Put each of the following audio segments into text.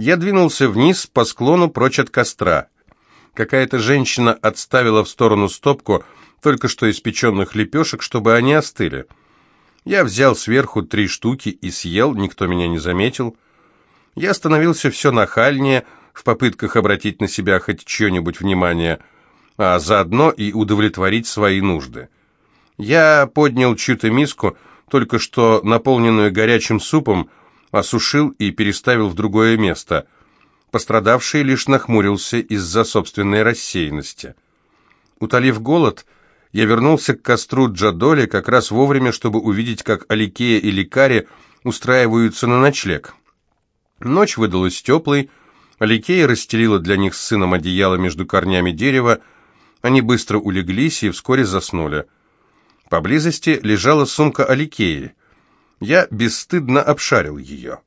Я двинулся вниз по склону прочь от костра. Какая-то женщина отставила в сторону стопку только что испеченных лепешек, чтобы они остыли. Я взял сверху три штуки и съел, никто меня не заметил. Я становился все нахальнее, в попытках обратить на себя хоть чье-нибудь внимание, а заодно и удовлетворить свои нужды. Я поднял чью-то миску, только что наполненную горячим супом, осушил и переставил в другое место. Пострадавший лишь нахмурился из-за собственной рассеянности. Утолив голод, я вернулся к костру Джадоли как раз вовремя, чтобы увидеть, как Аликея и Ликари устраиваются на ночлег. Ночь выдалась теплой, Аликея расстелила для них с сыном одеяло между корнями дерева, они быстро улеглись и вскоре заснули. Поблизости лежала сумка Аликеи. Я бесстыдно обшарил ее.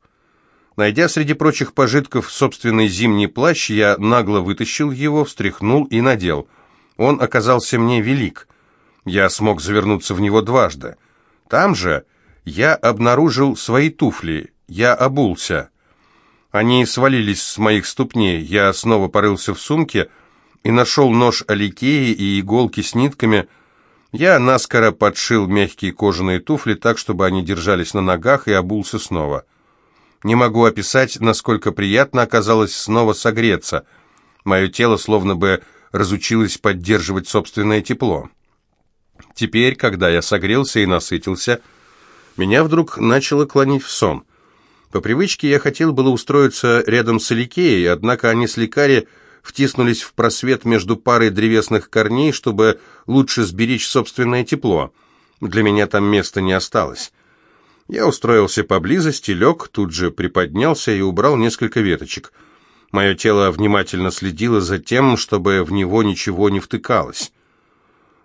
Найдя среди прочих пожитков собственный зимний плащ, я нагло вытащил его, встряхнул и надел. Он оказался мне велик. Я смог завернуться в него дважды. Там же я обнаружил свои туфли. Я обулся. Они свалились с моих ступней. Я снова порылся в сумке и нашел нож Аликеи и иголки с нитками. Я наскоро подшил мягкие кожаные туфли так, чтобы они держались на ногах, и обулся снова. Не могу описать, насколько приятно оказалось снова согреться. Мое тело словно бы разучилось поддерживать собственное тепло. Теперь, когда я согрелся и насытился, меня вдруг начало клонить в сон. По привычке я хотел было устроиться рядом с Аликеей, однако они с Ликари втиснулись в просвет между парой древесных корней, чтобы лучше сберечь собственное тепло. Для меня там места не осталось. Я устроился поблизости, лег, тут же приподнялся и убрал несколько веточек. Мое тело внимательно следило за тем, чтобы в него ничего не втыкалось.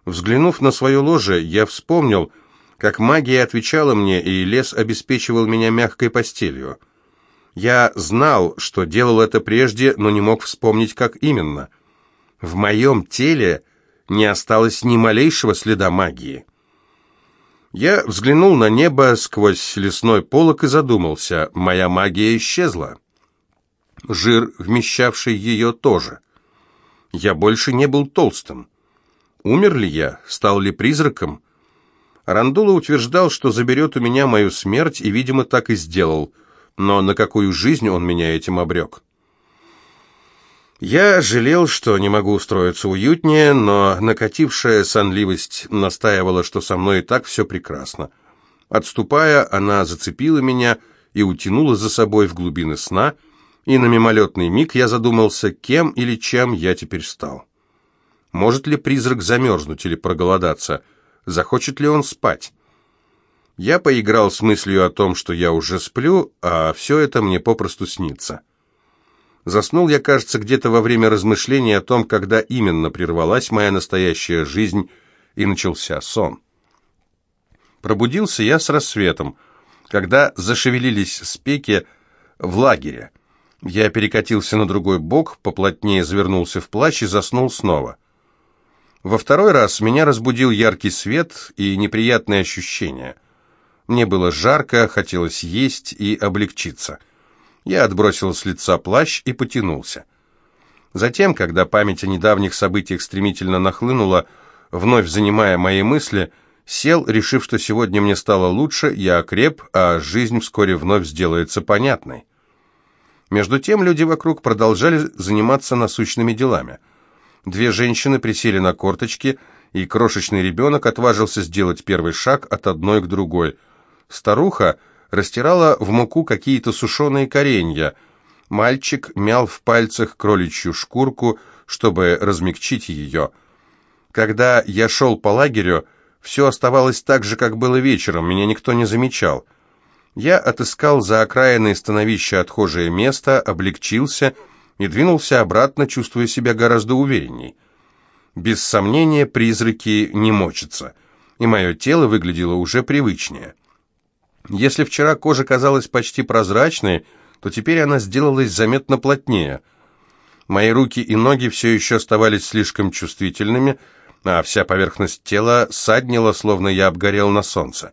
Взглянув на свое ложе, я вспомнил, как магия отвечала мне, и лес обеспечивал меня мягкой постелью. Я знал, что делал это прежде, но не мог вспомнить, как именно. В моем теле не осталось ни малейшего следа магии. Я взглянул на небо сквозь лесной полог и задумался. Моя магия исчезла. Жир, вмещавший ее, тоже. Я больше не был толстым. Умер ли я? Стал ли призраком? Рандула утверждал, что заберет у меня мою смерть, и, видимо, так и сделал. Но на какую жизнь он меня этим обрек? Я жалел, что не могу устроиться уютнее, но накатившая сонливость настаивала, что со мной и так все прекрасно. Отступая, она зацепила меня и утянула за собой в глубины сна, и на мимолетный миг я задумался, кем или чем я теперь стал. Может ли призрак замерзнуть или проголодаться – захочет ли он спать. Я поиграл с мыслью о том, что я уже сплю, а все это мне попросту снится. Заснул я, кажется, где-то во время размышлений о том, когда именно прервалась моя настоящая жизнь и начался сон. Пробудился я с рассветом, когда зашевелились спеки в лагере. Я перекатился на другой бок, поплотнее завернулся в плащ и заснул снова. Во второй раз меня разбудил яркий свет и неприятные ощущения. Мне было жарко, хотелось есть и облегчиться. Я отбросил с лица плащ и потянулся. Затем, когда память о недавних событиях стремительно нахлынула, вновь занимая мои мысли, сел, решив, что сегодня мне стало лучше, я окреп, а жизнь вскоре вновь сделается понятной. Между тем люди вокруг продолжали заниматься насущными делами – Две женщины присели на корточки, и крошечный ребенок отважился сделать первый шаг от одной к другой. Старуха растирала в муку какие-то сушеные коренья. Мальчик мял в пальцах кроличью шкурку, чтобы размягчить ее. Когда я шел по лагерю, все оставалось так же, как было вечером, меня никто не замечал. Я отыскал за окраиной становища отхожее место, облегчился и двинулся обратно, чувствуя себя гораздо уверенней. Без сомнения, призраки не мочатся, и мое тело выглядело уже привычнее. Если вчера кожа казалась почти прозрачной, то теперь она сделалась заметно плотнее. Мои руки и ноги все еще оставались слишком чувствительными, а вся поверхность тела саднила, словно я обгорел на солнце.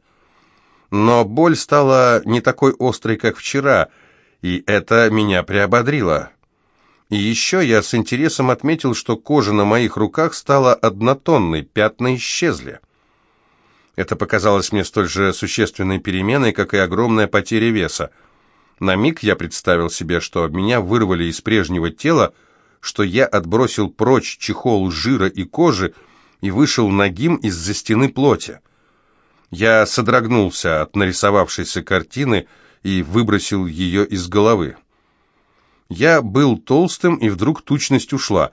Но боль стала не такой острой, как вчера — и это меня приободрило. И еще я с интересом отметил, что кожа на моих руках стала однотонной, пятна исчезли. Это показалось мне столь же существенной переменой, как и огромная потеря веса. На миг я представил себе, что меня вырвали из прежнего тела, что я отбросил прочь чехол жира и кожи и вышел нагим из-за стены плоти. Я содрогнулся от нарисовавшейся картины и выбросил ее из головы. Я был толстым, и вдруг тучность ушла.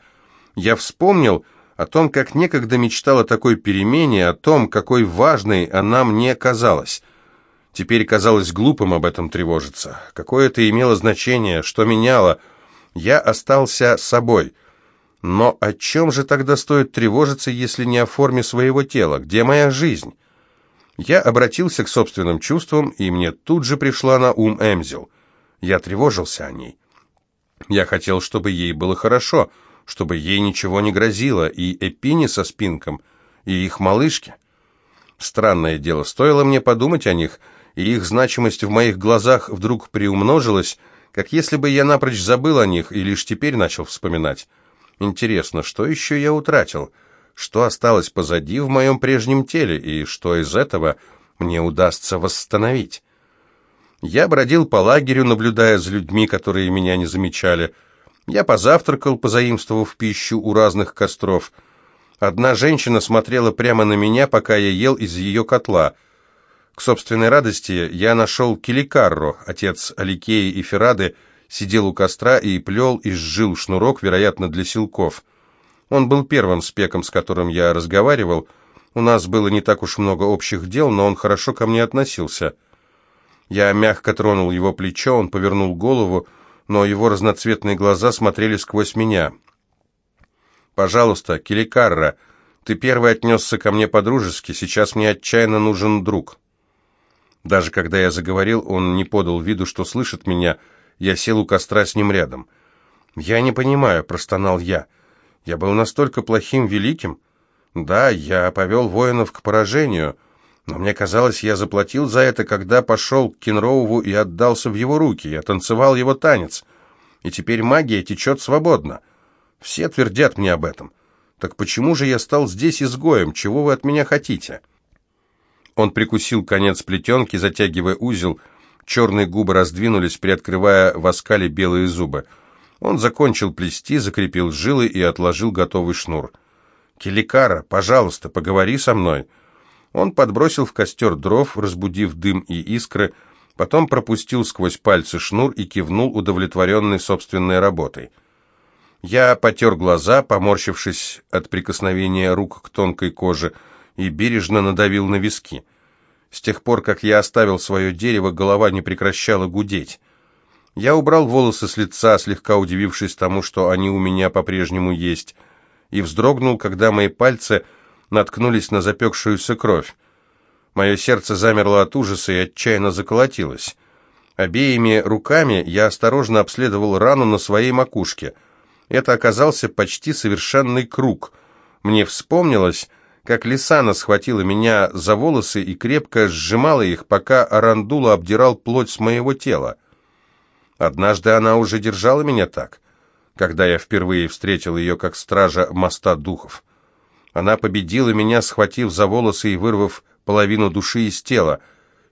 Я вспомнил о том, как некогда мечтал о такой перемене, о том, какой важной она мне казалась. Теперь казалось глупым об этом тревожиться. Какое это имело значение, что меняло? Я остался собой. Но о чем же тогда стоит тревожиться, если не о форме своего тела? Где моя жизнь? Я обратился к собственным чувствам, и мне тут же пришла на ум Эмзел. Я тревожился о ней. Я хотел, чтобы ей было хорошо, чтобы ей ничего не грозило, и Эпини со спинком, и их малышки. Странное дело, стоило мне подумать о них, и их значимость в моих глазах вдруг приумножилась, как если бы я напрочь забыл о них и лишь теперь начал вспоминать. Интересно, что еще я утратил? Что осталось позади в моем прежнем теле, и что из этого мне удастся восстановить? Я бродил по лагерю, наблюдая за людьми, которые меня не замечали. Я позавтракал, позаимствовав пищу у разных костров. Одна женщина смотрела прямо на меня, пока я ел из ее котла. К собственной радости я нашел Киликарро, отец Аликеи и Феррады, сидел у костра и плел и сжил шнурок, вероятно, для силков. Он был первым спеком, с которым я разговаривал. У нас было не так уж много общих дел, но он хорошо ко мне относился. Я мягко тронул его плечо, он повернул голову, но его разноцветные глаза смотрели сквозь меня. «Пожалуйста, Киликарра, ты первый отнесся ко мне по-дружески, сейчас мне отчаянно нужен друг». Даже когда я заговорил, он не подал виду, что слышит меня, я сел у костра с ним рядом. «Я не понимаю», — простонал я. «Я был настолько плохим великим?» «Да, я повел воинов к поражению», — но мне казалось, я заплатил за это, когда пошел к Кенроуву и отдался в его руки. Я танцевал его танец. И теперь магия течет свободно. Все твердят мне об этом. Так почему же я стал здесь изгоем? Чего вы от меня хотите?» Он прикусил конец плетенки, затягивая узел. Черные губы раздвинулись, приоткрывая в оскале белые зубы. Он закончил плести, закрепил жилы и отложил готовый шнур. «Келикара, пожалуйста, поговори со мной». Он подбросил в костер дров, разбудив дым и искры, потом пропустил сквозь пальцы шнур и кивнул, удовлетворенный собственной работой. Я потер глаза, поморщившись от прикосновения рук к тонкой коже, и бережно надавил на виски. С тех пор, как я оставил свое дерево, голова не прекращала гудеть. Я убрал волосы с лица, слегка удивившись тому, что они у меня по-прежнему есть, и вздрогнул, когда мои пальцы наткнулись на запекшуюся кровь. Мое сердце замерло от ужаса и отчаянно заколотилось. Обеими руками я осторожно обследовал рану на своей макушке. Это оказался почти совершенный круг. Мне вспомнилось, как Лисана схватила меня за волосы и крепко сжимала их, пока Арандула обдирал плоть с моего тела. Однажды она уже держала меня так, когда я впервые встретил ее как стража моста духов. Она победила меня, схватив за волосы и вырвав половину души из тела.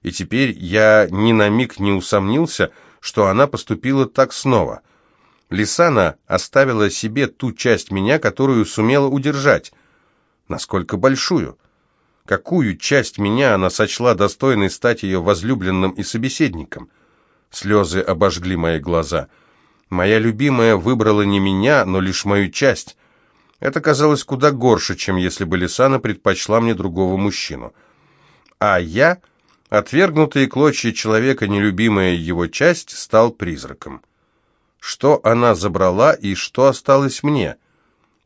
И теперь я ни на миг не усомнился, что она поступила так снова. Лисана оставила себе ту часть меня, которую сумела удержать. Насколько большую? Какую часть меня она сочла достойной стать ее возлюбленным и собеседником? Слезы обожгли мои глаза. Моя любимая выбрала не меня, но лишь мою часть. Это казалось куда горше, чем если бы Лисана предпочла мне другого мужчину. А я, отвергнутые клочья человека, нелюбимая его часть, стал призраком. Что она забрала и что осталось мне?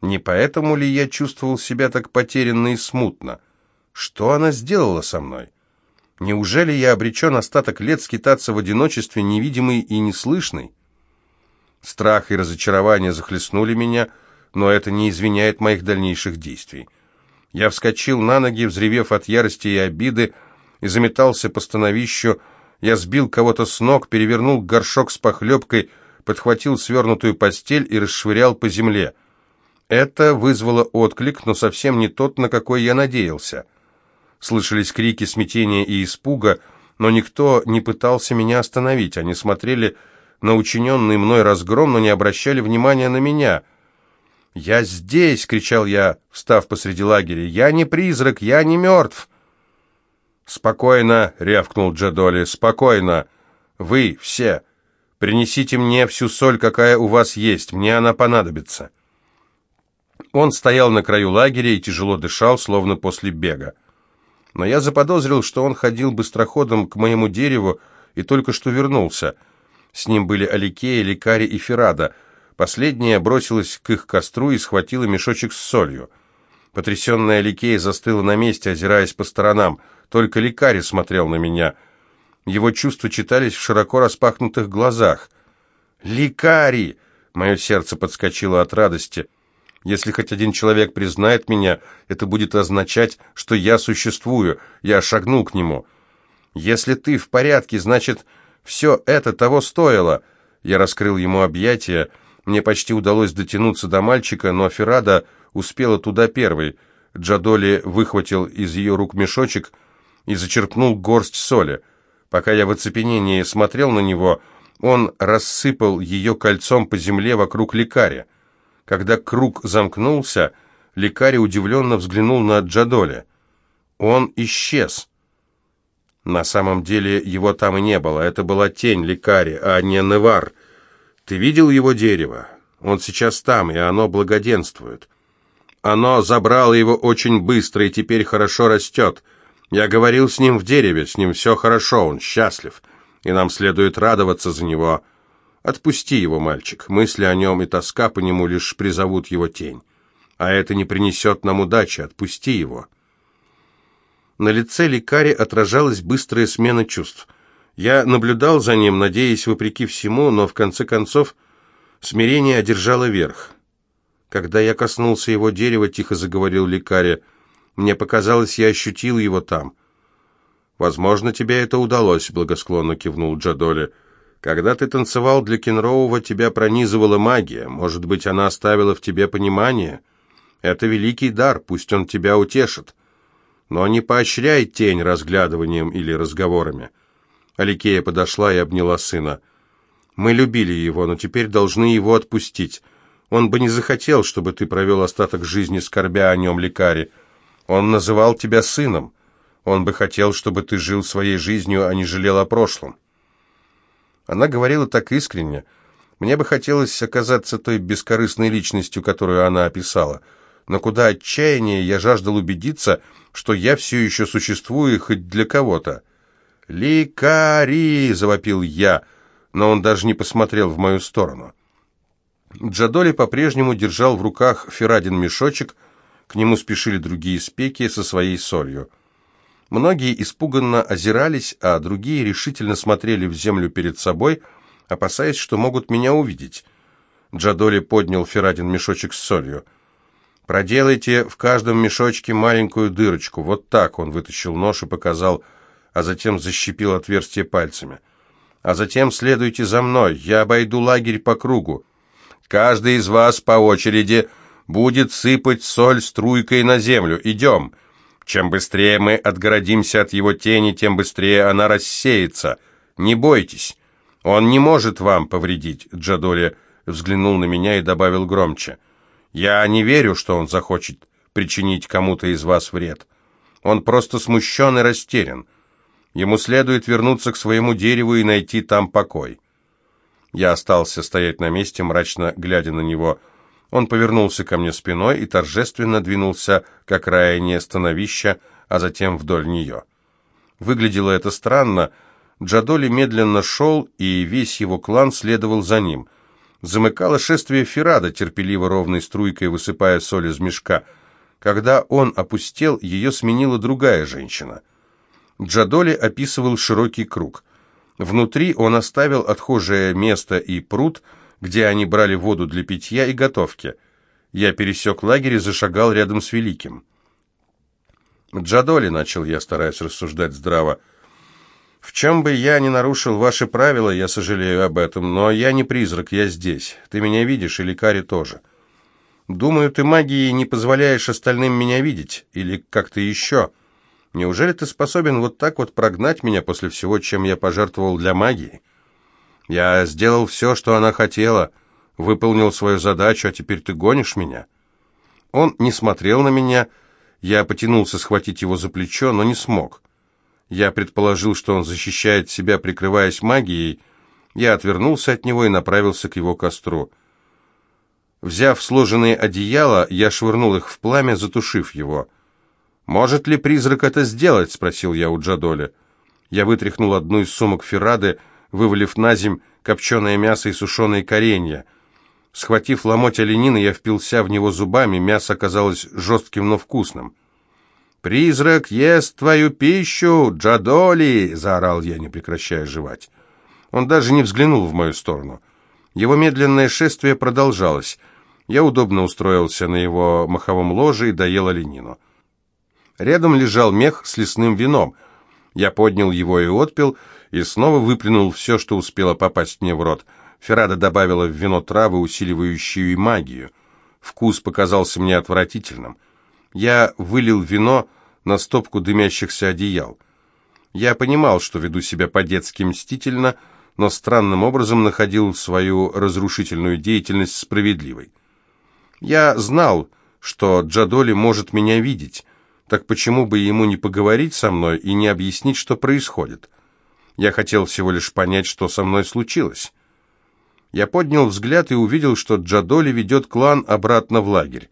Не поэтому ли я чувствовал себя так потерянно и смутно? Что она сделала со мной? Неужели я обречен остаток лет скитаться в одиночестве, невидимый и неслышный? Страх и разочарование захлестнули меня — но это не извиняет моих дальнейших действий. Я вскочил на ноги, взревев от ярости и обиды, и заметался по становищу, Я сбил кого-то с ног, перевернул горшок с похлебкой, подхватил свернутую постель и расшвырял по земле. Это вызвало отклик, но совсем не тот, на какой я надеялся. Слышались крики смятения и испуга, но никто не пытался меня остановить. Они смотрели на учиненный мной разгром, но не обращали внимания на меня. «Я здесь!» — кричал я, встав посреди лагеря. «Я не призрак, я не мертв!» «Спокойно!» — рявкнул Джадоли. «Спокойно! Вы все! Принесите мне всю соль, какая у вас есть, мне она понадобится!» Он стоял на краю лагеря и тяжело дышал, словно после бега. Но я заподозрил, что он ходил быстроходом к моему дереву и только что вернулся. С ним были Аликея, Лекари и Ферада. Последняя бросилась к их костру и схватила мешочек с солью. Потрясенная Аликея застыла на месте, озираясь по сторонам. Только Лекари смотрел на меня. Его чувства читались в широко распахнутых глазах. «Лекари!» Мое сердце подскочило от радости – если хоть один человек признает меня, это будет означать, что я существую, я шагнул к нему. Если ты в порядке, значит, все это того стоило. Я раскрыл ему объятия. Мне почти удалось дотянуться до мальчика, но Феррада успела туда первой. Джадоли выхватил из ее рук мешочек и зачерпнул горсть соли. Пока я в оцепенении смотрел на него, он рассыпал ее кольцом по земле вокруг лекаря. Когда круг замкнулся, лекарь удивленно взглянул на Джадоля. Он исчез. На самом деле его там и не было. Это была тень лекаря, а не Невар. Ты видел его дерево? Он сейчас там, и оно благоденствует. Оно забрало его очень быстро и теперь хорошо растет. Я говорил с ним в дереве, с ним все хорошо, он счастлив, и нам следует радоваться за него. Отпусти его, мальчик. Мысли о нем и тоска по нему лишь призовут его тень. А это не принесет нам удачи. Отпусти его. На лице лекаря отражалась быстрая смена чувств. Я наблюдал за ним, надеясь, вопреки всему, но в конце концов смирение одержало верх. Когда я коснулся его дерева, тихо заговорил лекаря, мне показалось, я ощутил его там. «Возможно, тебе это удалось», — благосклонно кивнул Джадоли. Когда ты танцевал для Кенроува, тебя пронизывала магия. Может быть, она оставила в тебе понимание? Это великий дар, пусть он тебя утешит. Но не поощряй тень разглядыванием или разговорами. Аликея подошла и обняла сына. Мы любили его, но теперь должны его отпустить. Он бы не захотел, чтобы ты провел остаток жизни, скорбя о нем, лекаре. Он называл тебя сыном. Он бы хотел, чтобы ты жил своей жизнью, а не жалел о прошлом. Она говорила так искренне. Мне бы хотелось оказаться той бескорыстной личностью, которую она описала. Но куда отчаяннее я жаждал убедиться, что я все еще существую хоть для кого-то. «Ликари!» — завопил я, но он даже не посмотрел в мою сторону. Джадоли по-прежнему держал в руках Ферадин мешочек, к нему спешили другие спеки со своей солью. Многие испуганно озирались, а другие решительно смотрели в землю перед собой, опасаясь, что могут меня увидеть. Джадоли поднял Ферадин мешочек с солью. «Проделайте в каждом мешочке маленькую дырочку. Вот так», — он вытащил нож и показал, а затем защипил отверстие пальцами. «А затем следуйте за мной. Я обойду лагерь по кругу. Каждый из вас по очереди будет сыпать соль струйкой на землю. Идем!» Чем быстрее мы отгородимся от его тени, тем быстрее она рассеется. Не бойтесь. Он не может вам повредить, Джадоли взглянул на меня и добавил громче. Я не верю, что он захочет причинить кому-то из вас вред. Он просто смущен и растерян. Ему следует вернуться к своему дереву и найти там покой. Я остался стоять на месте, мрачно глядя на него, — он повернулся ко мне спиной и торжественно двинулся к окраине становища, а затем вдоль нее. Выглядело это странно. Джадоли медленно шел, и весь его клан следовал за ним. Замыкало шествие Ферада, терпеливо ровной струйкой высыпая соль из мешка. Когда он опустел, ее сменила другая женщина. Джадоли описывал широкий круг. Внутри он оставил отхожее место и пруд, где они брали воду для питья и готовки. Я пересек лагерь и зашагал рядом с Великим. «Джадоли», — начал я, стараясь рассуждать здраво, В чем бы я ни нарушил ваши правила, я сожалею об этом, но я не призрак, я здесь. Ты меня видишь, и лекари тоже. Думаю, ты магией не позволяешь остальным меня видеть, или как-то еще. Неужели ты способен вот так вот прогнать меня после всего, чем я пожертвовал для магии? Я сделал все, что она хотела, выполнил свою задачу, а теперь ты гонишь меня?» Он не смотрел на меня, я потянулся схватить его за плечо, но не смог. Я предположил, что он защищает себя, прикрываясь магией. Я отвернулся от него и направился к его костру. Взяв сложенные одеяла, я швырнул их в пламя, затушив его. «Может ли призрак это сделать?» — спросил я у Джадоли. Я вытряхнул одну из сумок Феррады, вывалив на земь копченое мясо и сушеные коренья — Схватив ломоть оленины, я впился в него зубами, мясо оказалось жестким, но вкусным. «Призрак ест твою пищу, Джадоли!» — заорал я, не прекращая жевать. Он даже не взглянул в мою сторону. Его медленное шествие продолжалось. Я удобно устроился на его маховом ложе и доел оленину. Рядом лежал мех с лесным вином. Я поднял его и отпил, и снова выплюнул все, что успело попасть мне в рот — Феррада добавила в вино травы, усиливающие магию. Вкус показался мне отвратительным. Я вылил вино на стопку дымящихся одеял. Я понимал, что веду себя по-детски мстительно, но странным образом находил свою разрушительную деятельность справедливой. Я знал, что Джадоли может меня видеть, так почему бы ему не поговорить со мной и не объяснить, что происходит? Я хотел всего лишь понять, что со мной случилось. Я поднял взгляд и увидел, что Джадоли ведет клан обратно в лагерь.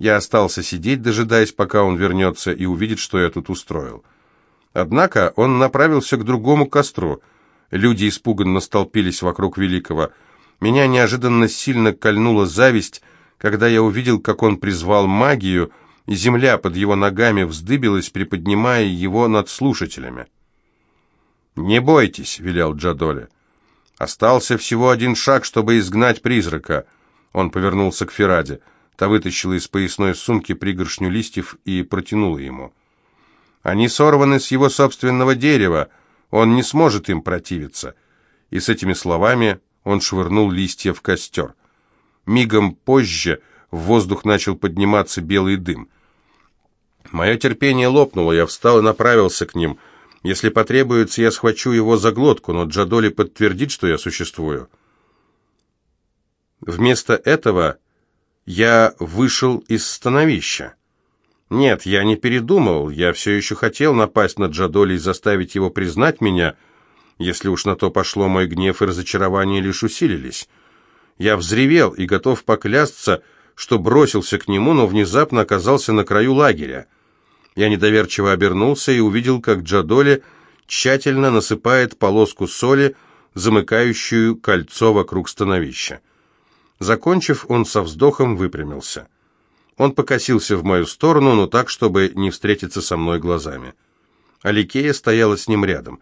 Я остался сидеть, дожидаясь, пока он вернется и увидит, что я тут устроил. Однако он направился к другому костру. Люди испуганно столпились вокруг Великого. Меня неожиданно сильно кольнула зависть, когда я увидел, как он призвал магию, земля под его ногами вздыбилась, приподнимая его над слушателями. «Не бойтесь», — велел Джадоли. Остался всего один шаг, чтобы изгнать призрака. Он повернулся к Фераде. Та вытащила из поясной сумки пригоршню листьев и протянула ему. Они сорваны с его собственного дерева. Он не сможет им противиться. И с этими словами он швырнул листья в костер. Мигом позже в воздух начал подниматься белый дым. Мое терпение лопнуло, я встал и направился к ним — если потребуется, я схвачу его за глотку, но Джадоли подтвердит, что я существую. Вместо этого я вышел из становища. Нет, я не передумал, я все еще хотел напасть на Джадоли и заставить его признать меня, если уж на то пошло, мой гнев и разочарование лишь усилились. Я взревел и готов поклясться, что бросился к нему, но внезапно оказался на краю лагеря. Я недоверчиво обернулся и увидел, как Джадоли тщательно насыпает полоску соли, замыкающую кольцо вокруг становища. Закончив, он со вздохом выпрямился. Он покосился в мою сторону, но так, чтобы не встретиться со мной глазами. Аликея стояла с ним рядом.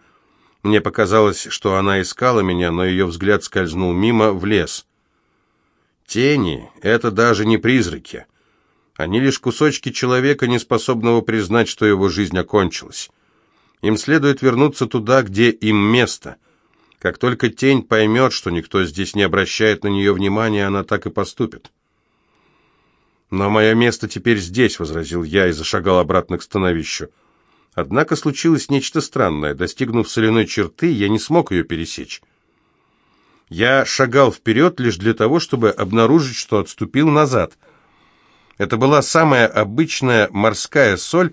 Мне показалось, что она искала меня, но ее взгляд скользнул мимо в лес. Тени — это даже не призраки. Они лишь кусочки человека, не способного признать, что его жизнь окончилась. Им следует вернуться туда, где им место. Как только тень поймет, что никто здесь не обращает на нее внимания, она так и поступит. «Но мое место теперь здесь», — возразил я и зашагал обратно к становищу. Однако случилось нечто странное. Достигнув соляной черты, я не смог ее пересечь. Я шагал вперед лишь для того, чтобы обнаружить, что отступил назад — это была самая обычная морская соль,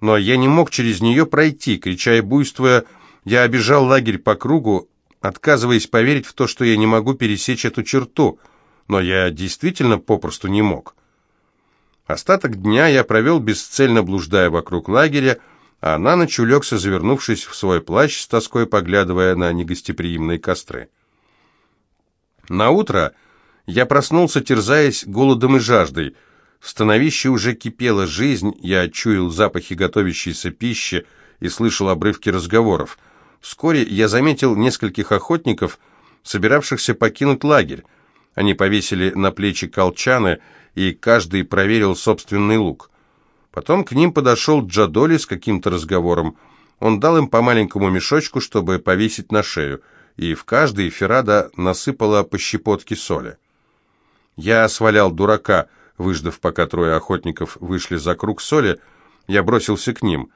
но я не мог через нее пройти. Крича и буйствуя, я обижал лагерь по кругу, отказываясь поверить в то, что я не могу пересечь эту черту, но я действительно попросту не мог. Остаток дня я провел бесцельно блуждая вокруг лагеря, а на ночь улегся, завернувшись в свой плащ, с тоской поглядывая на негостеприимные костры. На утро я проснулся, терзаясь голодом и жаждой – в становище уже кипела жизнь, я чуял запахи готовящейся пищи и слышал обрывки разговоров. Вскоре я заметил нескольких охотников, собиравшихся покинуть лагерь. Они повесили на плечи колчаны, и каждый проверил собственный лук. Потом к ним подошел Джадоли с каким-то разговором. Он дал им по маленькому мешочку, чтобы повесить на шею, и в каждый Феррада насыпала по щепотке соли. Я свалял дурака, выждав, пока трое охотников вышли за круг соли, я бросился к ним.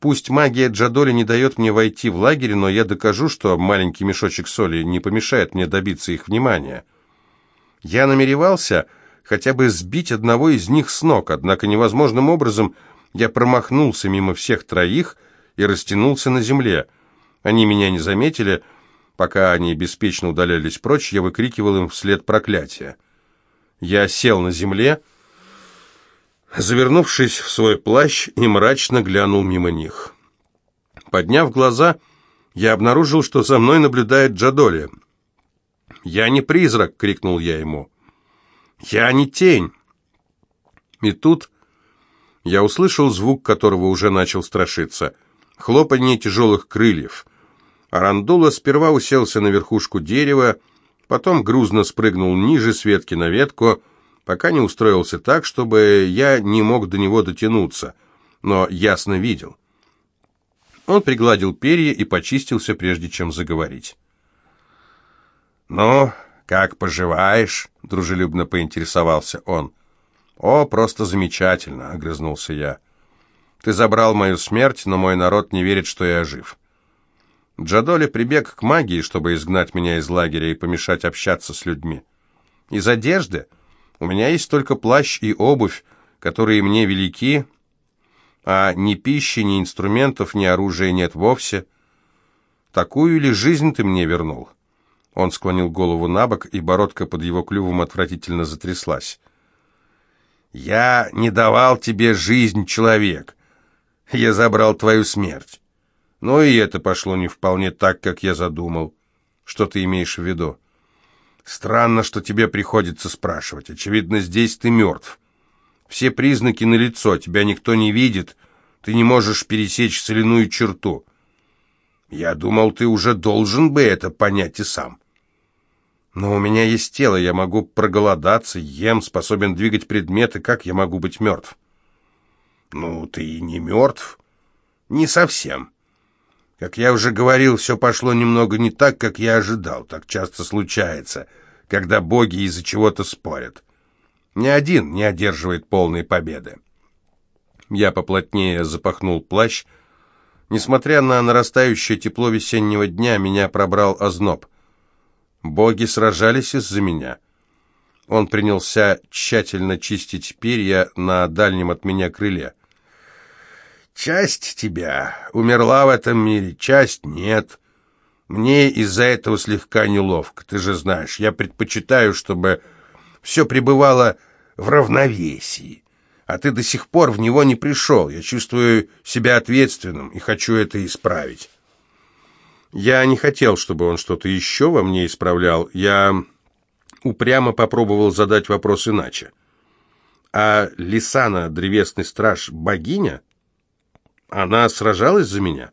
Пусть магия Джадоли не дает мне войти в лагерь, но я докажу, что маленький мешочек соли не помешает мне добиться их внимания. Я намеревался хотя бы сбить одного из них с ног, однако невозможным образом я промахнулся мимо всех троих и растянулся на земле. Они меня не заметили. Пока они беспечно удалялись прочь, я выкрикивал им вслед проклятия. Я сел на земле, завернувшись в свой плащ, и мрачно глянул мимо них. Подняв глаза, я обнаружил, что за мной наблюдает Джадоли. «Я не призрак!» — крикнул я ему. «Я не тень!» И тут я услышал звук, которого уже начал страшиться. Хлопанье тяжелых крыльев. Арандула сперва уселся на верхушку дерева, потом грузно спрыгнул ниже с ветки на ветку, пока не устроился так, чтобы я не мог до него дотянуться, но ясно видел. Он пригладил перья и почистился, прежде чем заговорить. «Ну, как поживаешь?» — дружелюбно поинтересовался он. «О, просто замечательно!» — огрызнулся я. «Ты забрал мою смерть, но мой народ не верит, что я жив». Джадоли прибег к магии, чтобы изгнать меня из лагеря и помешать общаться с людьми. Из одежды у меня есть только плащ и обувь, которые мне велики, а ни пищи, ни инструментов, ни оружия нет вовсе. Такую ли жизнь ты мне вернул?» Он склонил голову на бок, и бородка под его клювом отвратительно затряслась. «Я не давал тебе жизнь, человек. Я забрал твою смерть. Но и это пошло не вполне так, как я задумал. Что ты имеешь в виду? Странно, что тебе приходится спрашивать. Очевидно, здесь ты мертв. Все признаки налицо, тебя никто не видит. Ты не можешь пересечь соляную черту. Я думал, ты уже должен бы это понять и сам. Но у меня есть тело, я могу проголодаться, ем, способен двигать предметы, как я могу быть мертв? Ну, ты и не мертв. Не совсем. Как я уже говорил, все пошло немного не так, как я ожидал. Так часто случается, когда боги из-за чего-то спорят. Ни один не одерживает полной победы. Я поплотнее запахнул плащ. Несмотря на нарастающее тепло весеннего дня, меня пробрал озноб. Боги сражались из-за меня. Он принялся тщательно чистить перья на дальнем от меня крыле. Часть тебя умерла в этом мире, часть нет. Мне из-за этого слегка неловко, ты же знаешь. Я предпочитаю, чтобы все пребывало в равновесии. А ты до сих пор в него не пришел. Я чувствую себя ответственным и хочу это исправить. Я не хотел, чтобы он что-то еще во мне исправлял. Я упрямо попробовал задать вопрос иначе. А Лисана, древесный страж, богиня? Она сражалась за меня?»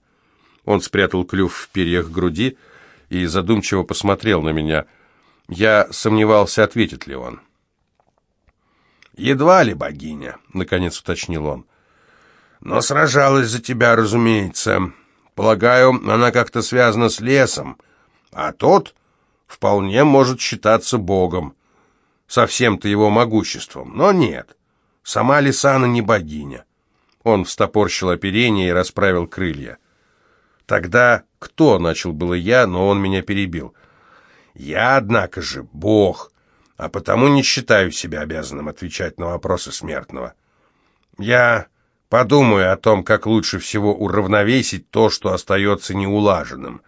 Он спрятал клюв в перьях груди и задумчиво посмотрел на меня. Я сомневался, ответит ли он. «Едва ли богиня», — наконец уточнил он. «Но сражалась за тебя, разумеется. Полагаю, она как-то связана с лесом, а тот вполне может считаться богом, со всем-то его могуществом. Но нет, сама Лисана не богиня. Он встопорщил оперение и расправил крылья. «Тогда кто?» — начал было я, но он меня перебил. «Я, однако же, Бог, а потому не считаю себя обязанным отвечать на вопросы смертного. Я подумаю о том, как лучше всего уравновесить то, что остается неулаженным.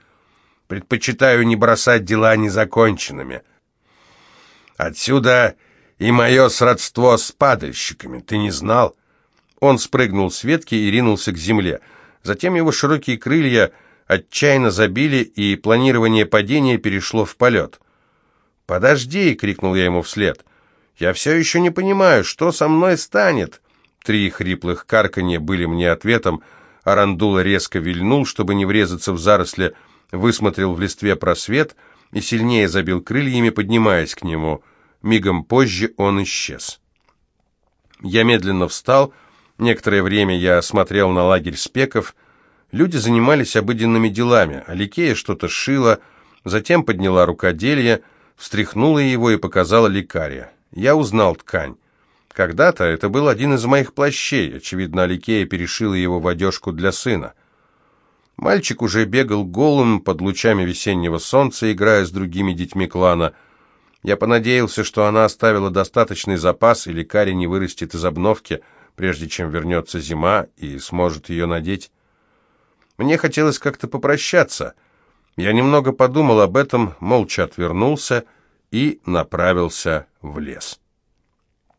Предпочитаю не бросать дела незаконченными. Отсюда и мое сродство с падальщиками. Ты не знал?» Он спрыгнул с ветки и ринулся к земле. Затем его широкие крылья отчаянно забили, и планирование падения перешло в полет. «Подожди!» — крикнул я ему вслед. «Я все еще не понимаю, что со мной станет?» Три хриплых карканья были мне ответом. Арандула резко вильнул, чтобы не врезаться в заросли, высмотрел в листве просвет и сильнее забил крыльями, поднимаясь к нему. Мигом позже он исчез. Я медленно встал Некоторое время я смотрел на лагерь спеков. Люди занимались обыденными делами. Аликея что-то шила, затем подняла рукоделие, встряхнула его и показала лекаря. Я узнал ткань. Когда-то это был один из моих плащей. Очевидно, Аликея перешила его в одежку для сына. Мальчик уже бегал голым под лучами весеннего солнца, играя с другими детьми клана. Я понадеялся, что она оставила достаточный запас, и лекарь не вырастет из обновки, прежде чем вернется зима и сможет ее надеть. Мне хотелось как-то попрощаться. Я немного подумал об этом, молча отвернулся и направился в лес.